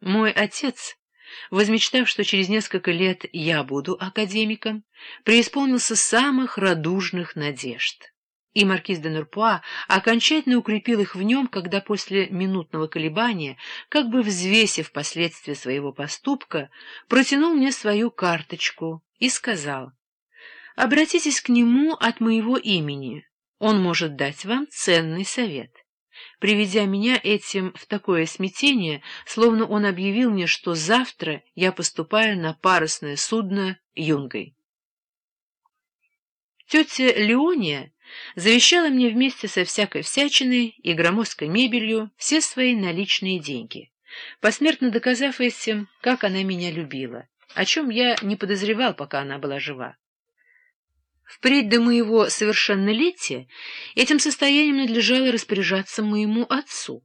Мой отец, возмечтав, что через несколько лет я буду академиком, преисполнился самых радужных надежд. И маркиз де Нурпуа окончательно укрепил их в нем, когда после минутного колебания, как бы взвесив последствия своего поступка, протянул мне свою карточку и сказал, «Обратитесь к нему от моего имени, он может дать вам ценный совет» приведя меня этим в такое смятение, словно он объявил мне, что завтра я поступаю на парусное судно юнгой. Тетя Леония завещала мне вместе со всякой всячиной и громоздкой мебелью все свои наличные деньги, посмертно доказав этим, как она меня любила, о чем я не подозревал, пока она была жива. Впредь до моего совершеннолетия этим состоянием надлежало распоряжаться моему отцу,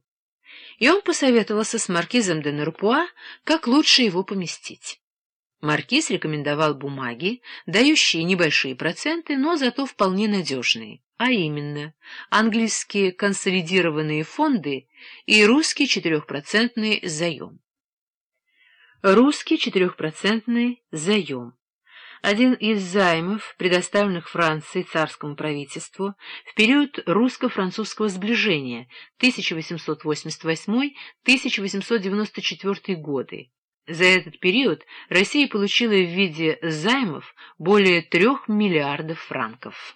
и он посоветовался с маркизом де Нерпуа, как лучше его поместить. Маркиз рекомендовал бумаги, дающие небольшие проценты, но зато вполне надежные, а именно английские консолидированные фонды и русский четырехпроцентный заем. Русский четырехпроцентный заем один из займов, предоставленных Франции царскому правительству в период русско-французского сближения 1888-1894 годы. За этот период Россия получила в виде займов более трех миллиардов франков.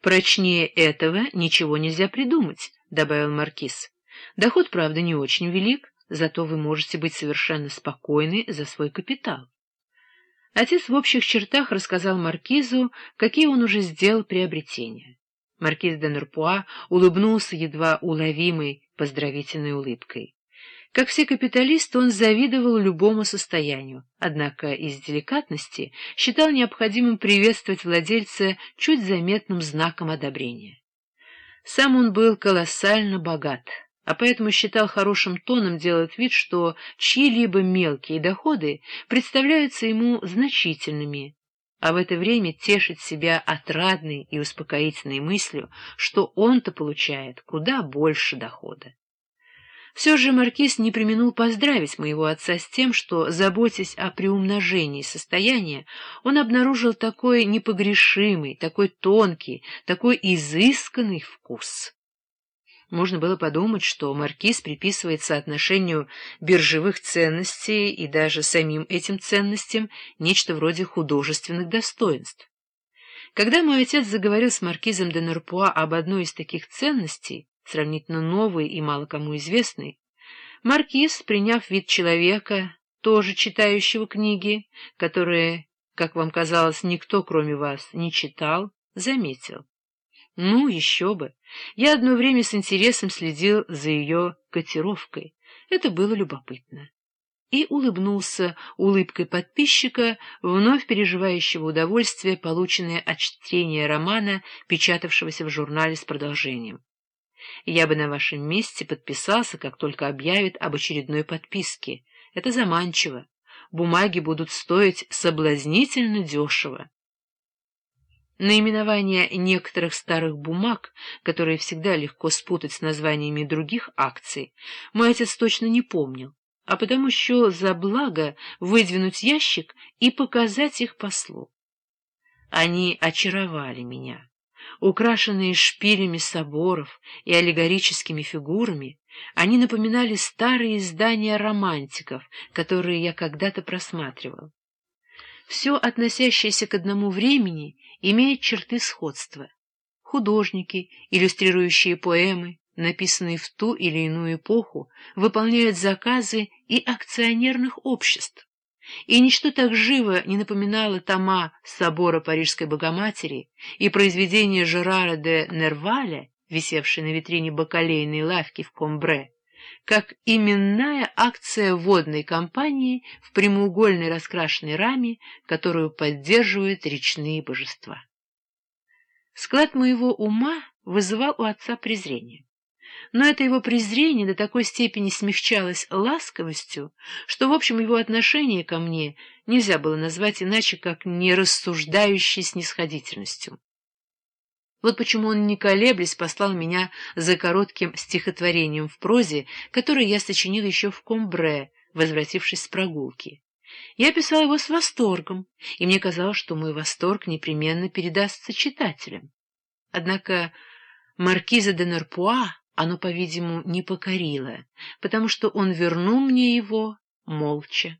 «Прочнее этого ничего нельзя придумать», — добавил Маркиз. «Доход, правда, не очень велик, зато вы можете быть совершенно спокойны за свой капитал». Отец в общих чертах рассказал Маркизу, какие он уже сделал приобретения. Маркиз де Нурпуа улыбнулся едва уловимой поздравительной улыбкой. Как все капиталисты, он завидовал любому состоянию, однако из деликатности считал необходимым приветствовать владельца чуть заметным знаком одобрения. Сам он был колоссально богат — а поэтому считал хорошим тоном делать вид, что чьи-либо мелкие доходы представляются ему значительными, а в это время тешить себя отрадной и успокоительной мыслью, что он-то получает куда больше дохода. Все же Маркиз не применул поздравить моего отца с тем, что, заботясь о приумножении состояния, он обнаружил такой непогрешимый, такой тонкий, такой изысканный вкус. Можно было подумать, что маркиз приписывает соотношению биржевых ценностей и даже самим этим ценностям нечто вроде художественных достоинств. Когда мой отец заговорил с маркизом де Нурпуа об одной из таких ценностей, сравнительно новой и мало кому известной, маркиз, приняв вид человека, тоже читающего книги, которые, как вам казалось, никто, кроме вас, не читал, заметил. Ну, еще бы. Я одно время с интересом следил за ее котировкой. Это было любопытно. И улыбнулся улыбкой подписчика, вновь переживающего удовольствие, полученное от чтения романа, печатавшегося в журнале с продолжением. Я бы на вашем месте подписался, как только объявят об очередной подписке. Это заманчиво. Бумаги будут стоить соблазнительно дешево. Наименование некоторых старых бумаг, которые всегда легко спутать с названиями других акций, мой отец точно не помнил, а потому еще за благо выдвинуть ящик и показать их послу. Они очаровали меня. Украшенные шпилями соборов и аллегорическими фигурами, они напоминали старые издания романтиков, которые я когда-то просматривал. Все, относящееся к одному времени, имеет черты сходства. Художники, иллюстрирующие поэмы, написанные в ту или иную эпоху, выполняют заказы и акционерных обществ. И ничто так живо не напоминало тома собора Парижской Богоматери и произведения Жерара де Нерваля, висевшие на витрине бакалейной лавки в Комбре, как именная акция водной компании в прямоугольной раскрашенной раме, которую поддерживают речные божества. Склад моего ума вызывал у отца презрение. Но это его презрение до такой степени смягчалось ласковостью, что, в общем, его отношение ко мне нельзя было назвать иначе, как нерассуждающей снисходительностью. Вот почему он, не колеблясь, послал меня за коротким стихотворением в прозе, которое я сочинил еще в Комбре, возвратившись с прогулки. Я писал его с восторгом, и мне казалось, что мой восторг непременно передастся читателям. Однако маркиза де Нерпуа оно, по-видимому, не покорило, потому что он вернул мне его молча.